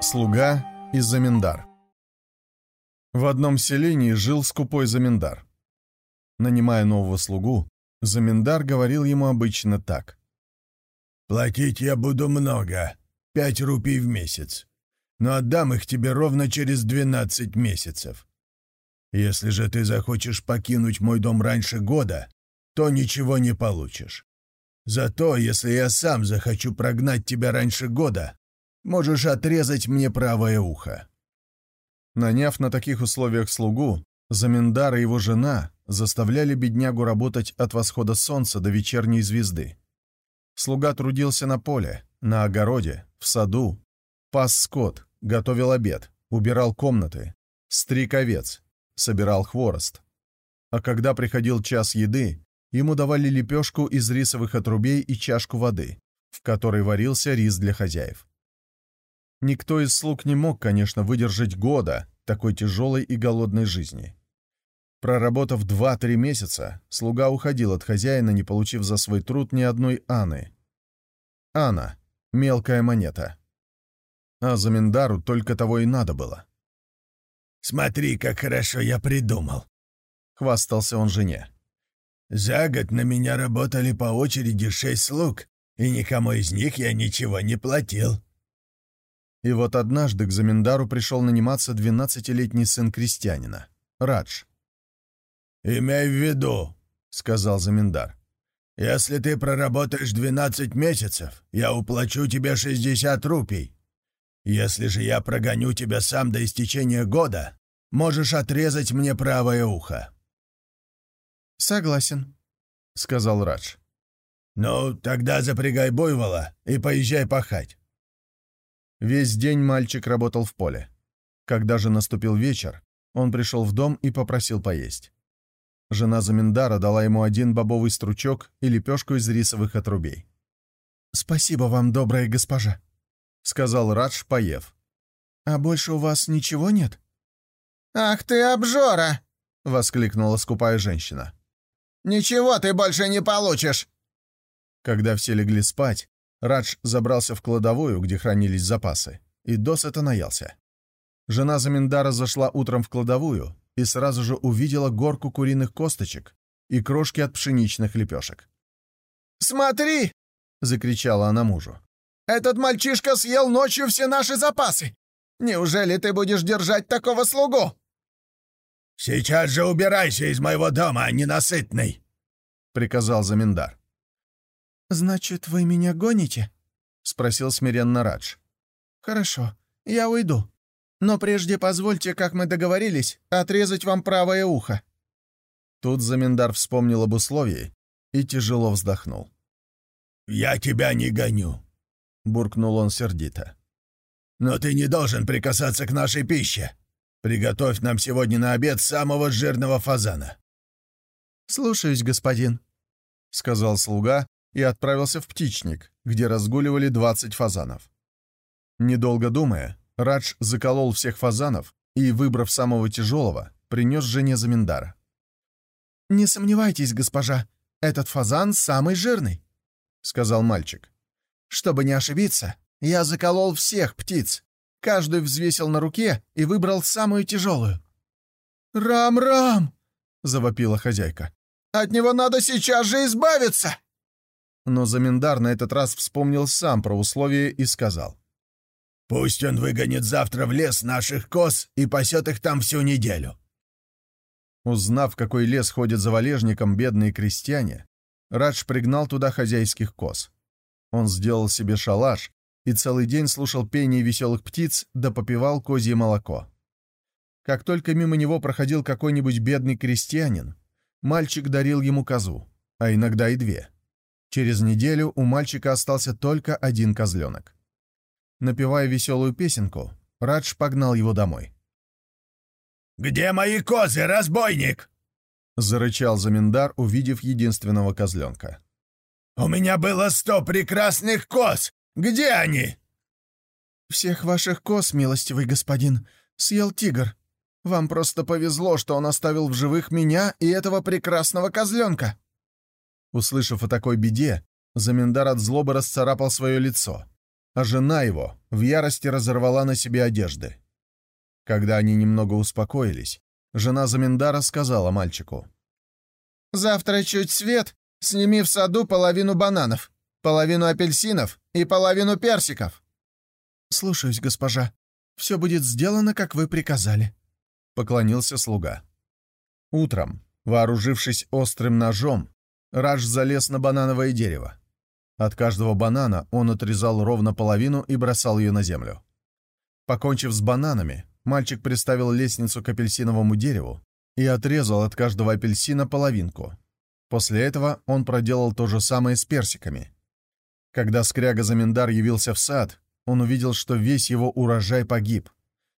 Слуга и Заминдар В одном селении жил скупой Заминдар. Нанимая нового слугу, Заминдар говорил ему обычно так. «Платить я буду много, пять рупий в месяц, но отдам их тебе ровно через двенадцать месяцев. Если же ты захочешь покинуть мой дом раньше года, то ничего не получишь. Зато, если я сам захочу прогнать тебя раньше года, Можешь отрезать мне правое ухо». Наняв на таких условиях слугу, Заминдар и его жена заставляли беднягу работать от восхода солнца до вечерней звезды. Слуга трудился на поле, на огороде, в саду, пас скот, готовил обед, убирал комнаты, стриг овец, собирал хворост. А когда приходил час еды, ему давали лепешку из рисовых отрубей и чашку воды, в которой варился рис для хозяев. Никто из слуг не мог, конечно, выдержать года такой тяжелой и голодной жизни. Проработав два-три месяца, слуга уходил от хозяина, не получив за свой труд ни одной аны. Ана — мелкая монета. А Заминдару только того и надо было. «Смотри, как хорошо я придумал», — хвастался он жене. «За год на меня работали по очереди шесть слуг, и никому из них я ничего не платил. И вот однажды к Заминдару пришел наниматься двенадцатилетний сын крестьянина, Радж. «Имей в виду», — сказал Заминдар, — «если ты проработаешь двенадцать месяцев, я уплачу тебе шестьдесят рупий. Если же я прогоню тебя сам до истечения года, можешь отрезать мне правое ухо». «Согласен», — сказал Радж. «Ну, тогда запрягай буйвола и поезжай пахать. Весь день мальчик работал в поле. Когда же наступил вечер, он пришел в дом и попросил поесть. Жена Заминдара дала ему один бобовый стручок и лепешку из рисовых отрубей. «Спасибо вам, добрая госпожа», — сказал Радж, поев. «А больше у вас ничего нет?» «Ах ты обжора!» — воскликнула скупая женщина. «Ничего ты больше не получишь!» Когда все легли спать, Радж забрался в кладовую, где хранились запасы, и досыта наелся. Жена Заминдара зашла утром в кладовую и сразу же увидела горку куриных косточек и крошки от пшеничных лепешек. «Смотри!» — закричала она мужу. «Этот мальчишка съел ночью все наши запасы! Неужели ты будешь держать такого слугу?» «Сейчас же убирайся из моего дома, ненасытный!» — приказал Заминдар. «Значит, вы меня гоните?» — спросил смиренно Радж. «Хорошо, я уйду. Но прежде позвольте, как мы договорились, отрезать вам правое ухо». Тут Заминдар вспомнил об условии и тяжело вздохнул. «Я тебя не гоню», — буркнул он сердито. «Но ты не должен прикасаться к нашей пище. Приготовь нам сегодня на обед самого жирного фазана». «Слушаюсь, господин», — сказал слуга и отправился в птичник, где разгуливали 20 фазанов. Недолго думая, Радж заколол всех фазанов и, выбрав самого тяжелого, принес жене Заминдара. «Не сомневайтесь, госпожа, этот фазан самый жирный», — сказал мальчик. «Чтобы не ошибиться, я заколол всех птиц, каждую взвесил на руке и выбрал самую тяжелую». «Рам-рам!» — завопила хозяйка. «От него надо сейчас же избавиться!» Но Заминдар на этот раз вспомнил сам про условия и сказал. «Пусть он выгонит завтра в лес наших коз и пасет их там всю неделю». Узнав, какой лес ходят за валежником бедные крестьяне, Радж пригнал туда хозяйских коз. Он сделал себе шалаш и целый день слушал пение веселых птиц да попивал козье молоко. Как только мимо него проходил какой-нибудь бедный крестьянин, мальчик дарил ему козу, а иногда и две — Через неделю у мальчика остался только один козленок. Напевая веселую песенку, Радж погнал его домой. «Где мои козы, разбойник?» — зарычал Заминдар, увидев единственного козленка. «У меня было сто прекрасных коз! Где они?» «Всех ваших коз, милостивый господин, съел тигр», Вам просто повезло, что он оставил в живых меня и этого прекрасного козленка!» Услышав о такой беде, Заминдар от злобы расцарапал свое лицо, а жена его в ярости разорвала на себе одежды. Когда они немного успокоились, жена Заминдара сказала мальчику. «Завтра чуть свет, сними в саду половину бананов, половину апельсинов и половину персиков». «Слушаюсь, госпожа. Все будет сделано, как вы приказали», — поклонился слуга. Утром, вооружившись острым ножом, Радж залез на банановое дерево. От каждого банана он отрезал ровно половину и бросал ее на землю. Покончив с бананами, мальчик приставил лестницу к апельсиновому дереву и отрезал от каждого апельсина половинку. После этого он проделал то же самое с персиками. Когда скряга Заминдар явился в сад, он увидел, что весь его урожай погиб.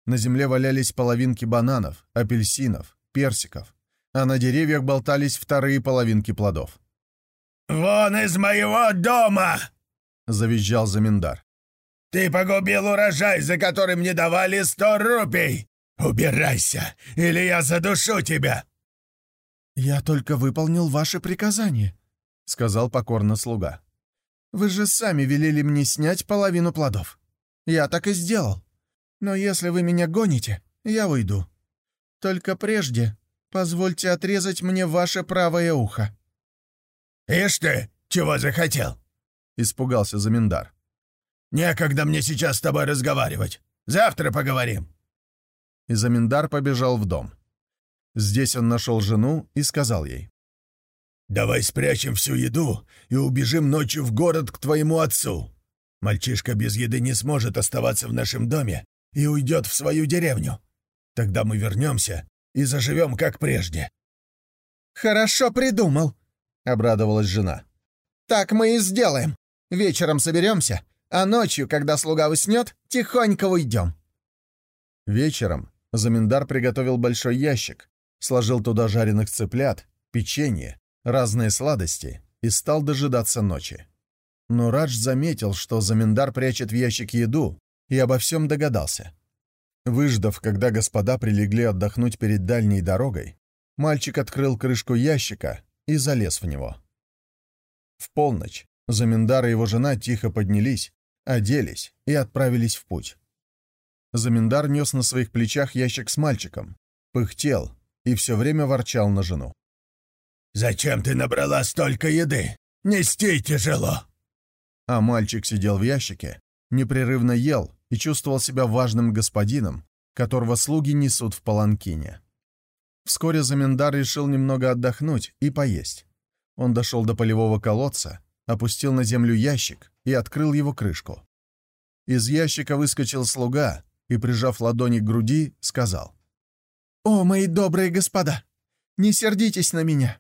На земле валялись половинки бананов, апельсинов, персиков, а на деревьях болтались вторые половинки плодов. «Вон из моего дома!» — завизжал Заминдар. «Ты погубил урожай, за который мне давали сто рупий! Убирайся, или я задушу тебя!» «Я только выполнил ваше приказание», — сказал покорно слуга. «Вы же сами велели мне снять половину плодов. Я так и сделал. Но если вы меня гоните, я уйду. Только прежде позвольте отрезать мне ваше правое ухо». «Ишь ты, чего захотел?» — испугался Заминдар. «Некогда мне сейчас с тобой разговаривать. Завтра поговорим». И Заминдар побежал в дом. Здесь он нашел жену и сказал ей. «Давай спрячем всю еду и убежим ночью в город к твоему отцу. Мальчишка без еды не сможет оставаться в нашем доме и уйдет в свою деревню. Тогда мы вернемся и заживем, как прежде». «Хорошо придумал», обрадовалась жена. «Так мы и сделаем. Вечером соберемся, а ночью, когда слуга уснет, тихонько уйдем». Вечером Заминдар приготовил большой ящик, сложил туда жареных цыплят, печенье, разные сладости и стал дожидаться ночи. Но Радж заметил, что Заминдар прячет в ящик еду, и обо всем догадался. Выждав, когда господа прилегли отдохнуть перед дальней дорогой, мальчик открыл крышку ящика и залез в него. В полночь Заминдар и его жена тихо поднялись, оделись и отправились в путь. Заминдар нес на своих плечах ящик с мальчиком, пыхтел и все время ворчал на жену. «Зачем ты набрала столько еды? Нести тяжело!» А мальчик сидел в ящике, непрерывно ел и чувствовал себя важным господином, которого слуги несут в паланкине. Вскоре Заминдар решил немного отдохнуть и поесть. Он дошел до полевого колодца, опустил на землю ящик и открыл его крышку. Из ящика выскочил слуга и, прижав ладони к груди, сказал. «О, мои добрые господа, не сердитесь на меня.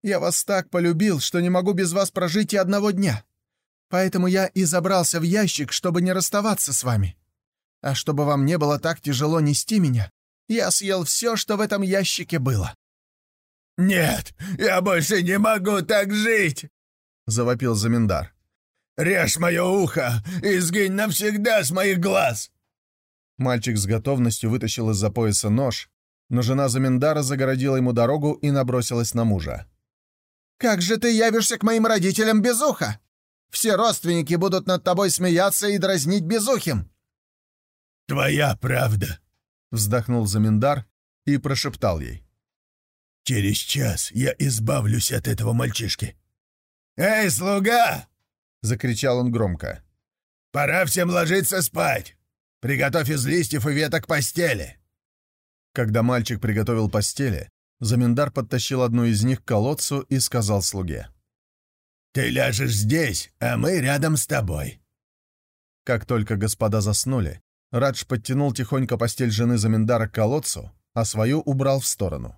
Я вас так полюбил, что не могу без вас прожить и одного дня. Поэтому я и забрался в ящик, чтобы не расставаться с вами. А чтобы вам не было так тяжело нести меня, я съел все, что в этом ящике было». «Нет, я больше не могу так жить!» — завопил Заминдар. «Режь мое ухо и сгинь навсегда с моих глаз!» Мальчик с готовностью вытащил из-за пояса нож, но жена Заминдара загородила ему дорогу и набросилась на мужа. «Как же ты явишься к моим родителям без уха? Все родственники будут над тобой смеяться и дразнить безухим!» «Твоя правда!» Вздохнул Заминдар и прошептал ей. «Через час я избавлюсь от этого мальчишки». «Эй, слуга!» — закричал он громко. «Пора всем ложиться спать. Приготовь из листьев и веток постели». Когда мальчик приготовил постели, Заминдар подтащил одну из них к колодцу и сказал слуге. «Ты ляжешь здесь, а мы рядом с тобой». Как только господа заснули, Радж подтянул тихонько постель жены Заминдара к колодцу, а свою убрал в сторону.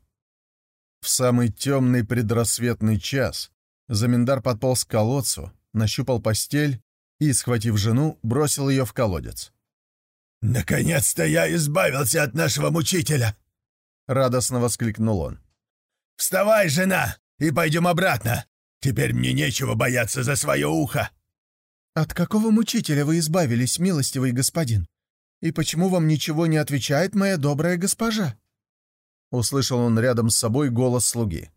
В самый темный предрассветный час Заминдар подполз к колодцу, нащупал постель и, схватив жену, бросил ее в колодец. «Наконец-то я избавился от нашего мучителя!» — радостно воскликнул он. «Вставай, жена, и пойдем обратно! Теперь мне нечего бояться за свое ухо!» «От какого мучителя вы избавились, милостивый господин?» «И почему вам ничего не отвечает моя добрая госпожа?» услышал он рядом с собой голос слуги.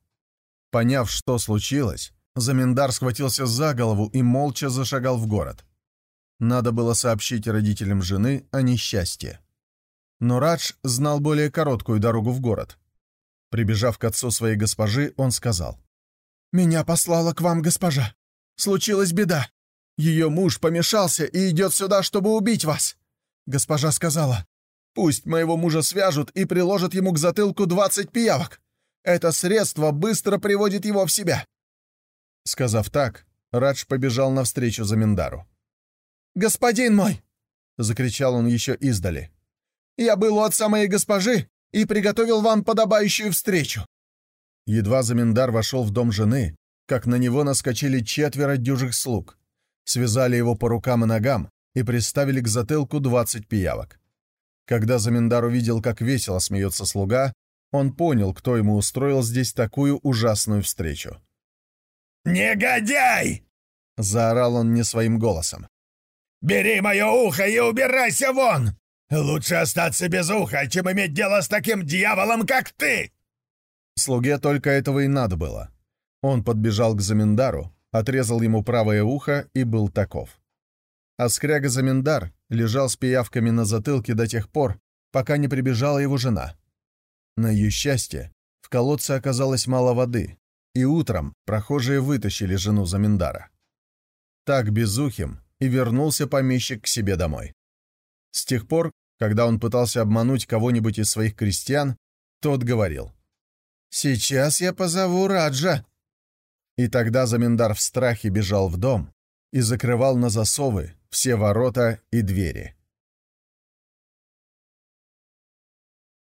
Поняв, что случилось, Заминдар схватился за голову и молча зашагал в город. Надо было сообщить родителям жены о несчастье. Но Радж знал более короткую дорогу в город. Прибежав к отцу своей госпожи, он сказал. «Меня послала к вам госпожа. Случилась беда. Ее муж помешался и идет сюда, чтобы убить вас. Госпожа сказала, пусть моего мужа свяжут и приложат ему к затылку двадцать пиявок. Это средство быстро приводит его в себя». Сказав так, Радж побежал навстречу Заминдару. «Господин мой!» — закричал он еще издали. «Я был у отца моей госпожи и приготовил вам подобающую встречу». Едва Заминдар вошел в дом жены, как на него наскочили четверо дюжих слуг, связали его по рукам и ногам и приставили к затылку двадцать пиявок. Когда Заминдар увидел, как весело смеется слуга, он понял, кто ему устроил здесь такую ужасную встречу. «Негодяй!» — заорал он не своим голосом. «Бери мое ухо и убирайся вон! Лучше остаться без уха, чем иметь дело с таким дьяволом, как ты!» Слуге только этого и надо было. Он подбежал к Заминдару, отрезал ему правое ухо и был таков. А скряга Заминдар лежал с пиявками на затылке до тех пор, пока не прибежала его жена. На ее счастье, в колодце оказалось мало воды, и утром прохожие вытащили жену Заминдара. Так безухим и вернулся помещик к себе домой. С тех пор, когда он пытался обмануть кого-нибудь из своих крестьян, тот говорил «Сейчас я позову Раджа». И тогда Заминдар в страхе бежал в дом и закрывал на засовы все ворота и двери.